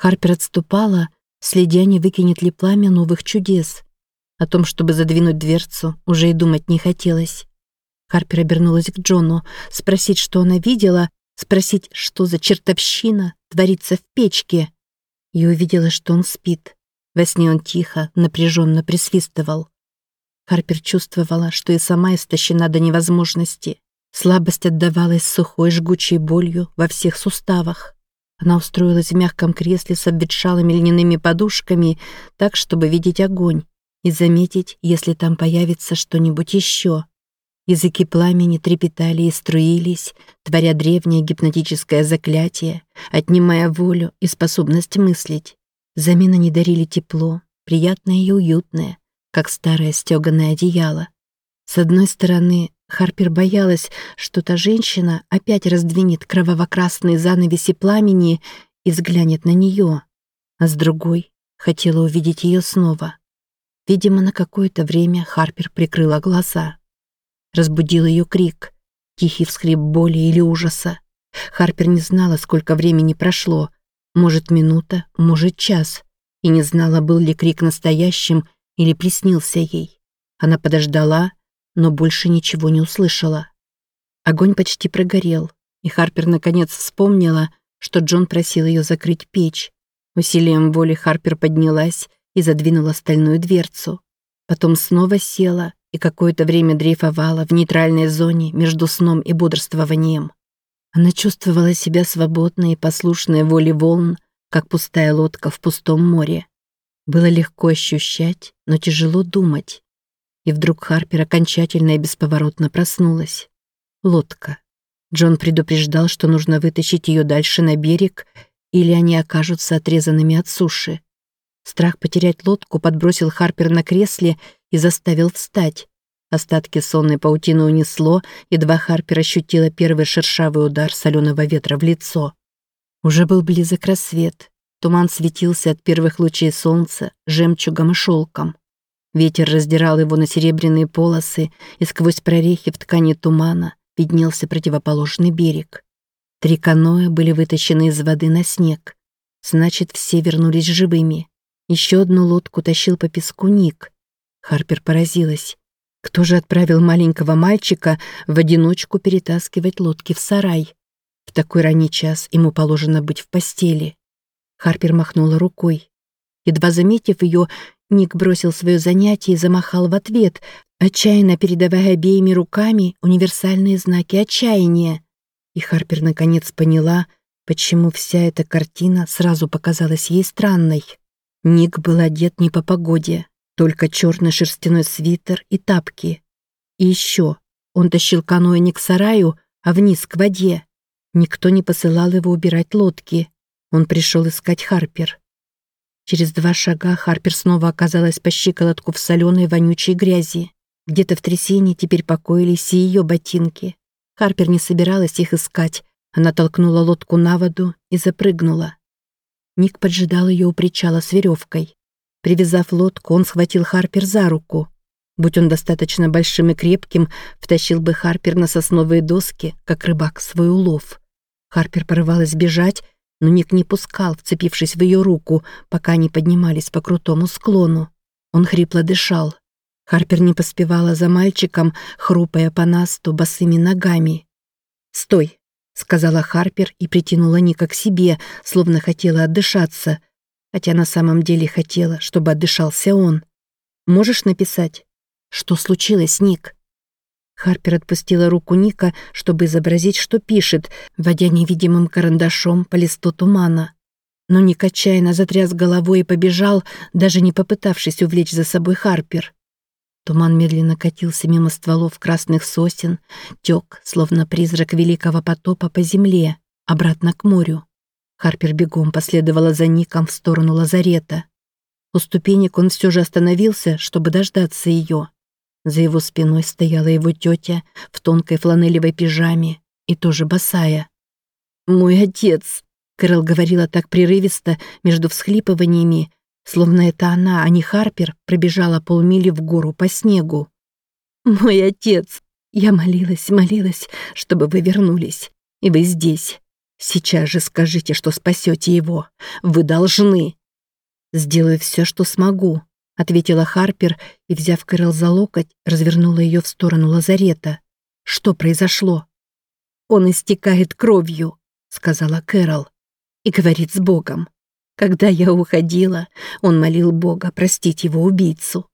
Харпер отступала, следя, не выкинет ли пламя новых чудес. О том, чтобы задвинуть дверцу, уже и думать не хотелось. Харпер обернулась к Джону, спросить, что она видела, спросить, что за чертовщина творится в печке. И увидела, что он спит. Во сне он тихо, напряженно присвистывал. Харпер чувствовала, что и сама истощена до невозможности. Слабость отдавалась сухой жгучей болью во всех суставах. Она устроилась в мягком кресле с обветшалыми льняными подушками, так, чтобы видеть огонь и заметить, если там появится что-нибудь еще. Языки пламени трепетали и струились, творя древнее гипнотическое заклятие, отнимая волю и способность мыслить. Взамен они дарили тепло, приятное и уютное, как старое стеганое одеяло. С одной стороны, Харпер боялась, что та женщина опять раздвинет кроваво-красные занавеси пламени и взглянет на нее, а с другой хотела увидеть ее снова. Видимо, на какое-то время Харпер прикрыла глаза. Разбудил ее крик, тихий всхлип боли или ужаса. Харпер не знала, сколько времени прошло, может, минута, может, час, и не знала, был ли крик настоящим или приснился ей. Она подождала, но больше ничего не услышала. Огонь почти прогорел, и Харпер наконец вспомнила, что Джон просил ее закрыть печь. Усилием воли Харпер поднялась и задвинула стальную дверцу. Потом снова села и какое-то время дрейфовала в нейтральной зоне между сном и бодрствованием. Она чувствовала себя свободной и послушной воле волн, как пустая лодка в пустом море. Было легко ощущать, но тяжело думать. И вдруг Харпер окончательно и бесповоротно проснулась. Лодка. Джон предупреждал, что нужно вытащить ее дальше на берег, или они окажутся отрезанными от суши. Страх потерять лодку подбросил Харпер на кресле и заставил встать. Остатки сонной паутины унесло, едва Харпер ощутила первый шершавый удар соленого ветра в лицо. Уже был близок рассвет. Туман светился от первых лучей солнца жемчугом и шелком. Ветер раздирал его на серебряные полосы, и сквозь прорехи в ткани тумана виднелся противоположный берег. Три каноэ были вытащены из воды на снег. Значит, все вернулись живыми. Еще одну лодку тащил по песку Ник. Харпер поразилась. Кто же отправил маленького мальчика в одиночку перетаскивать лодки в сарай? В такой ранний час ему положено быть в постели. Харпер махнула рукой. Едва заметив ее, Ник бросил свое занятие и замахал в ответ, отчаянно передавая обеими руками универсальные знаки отчаяния. И Харпер наконец поняла, почему вся эта картина сразу показалась ей странной. Ник был одет не по погоде, только черный шерстяной свитер и тапки. И еще он тащил каноэ не к сараю, а вниз к воде. Никто не посылал его убирать лодки. Он пришел искать Харпер. Через два шага Харпер снова оказалась по щиколотку в соленой вонючей грязи. Где-то в трясине теперь покоились и ее ботинки. Харпер не собиралась их искать. Она толкнула лодку на воду и запрыгнула. Ник поджидал ее у причала с веревкой. Привязав лодку, он схватил Харпер за руку. Будь он достаточно большим и крепким, втащил бы Харпер на сосновые доски, как рыбак свой улов. Харпер порывалась бежать, но Ник не пускал, вцепившись в ее руку, пока они поднимались по крутому склону. Он хрипло дышал. Харпер не поспевала за мальчиком, хрупая по насту босыми ногами. «Стой!» — сказала Харпер и притянула Ника к себе, словно хотела отдышаться, хотя на самом деле хотела, чтобы отдышался он. «Можешь написать?» «Что случилось, Ник?» Харпер отпустила руку Ника, чтобы изобразить, что пишет, водя невидимым карандашом по листу тумана. Но Ник отчаянно затряс головой и побежал, даже не попытавшись увлечь за собой Харпер. Туман медленно катился мимо стволов красных сосен, тек, словно призрак великого потопа по земле, обратно к морю. Харпер бегом последовала за Ником в сторону лазарета. У ступенек он все же остановился, чтобы дождаться ее. За его спиной стояла его тетя в тонкой фланелевой пижаме и тоже босая. «Мой отец!» — Кэрол говорила так прерывисто между всхлипываниями, словно это она, а не Харпер, пробежала полмили в гору по снегу. «Мой отец!» Я молилась, молилась, чтобы вы вернулись. И вы здесь. Сейчас же скажите, что спасете его. Вы должны. Сделаю все, что смогу, ответила Харпер и, взяв Кэрол за локоть, развернула ее в сторону лазарета. Что произошло? Он истекает кровью, сказала Кэрол, и говорит с Богом. Когда я уходила, он молил Бога простить его убийцу.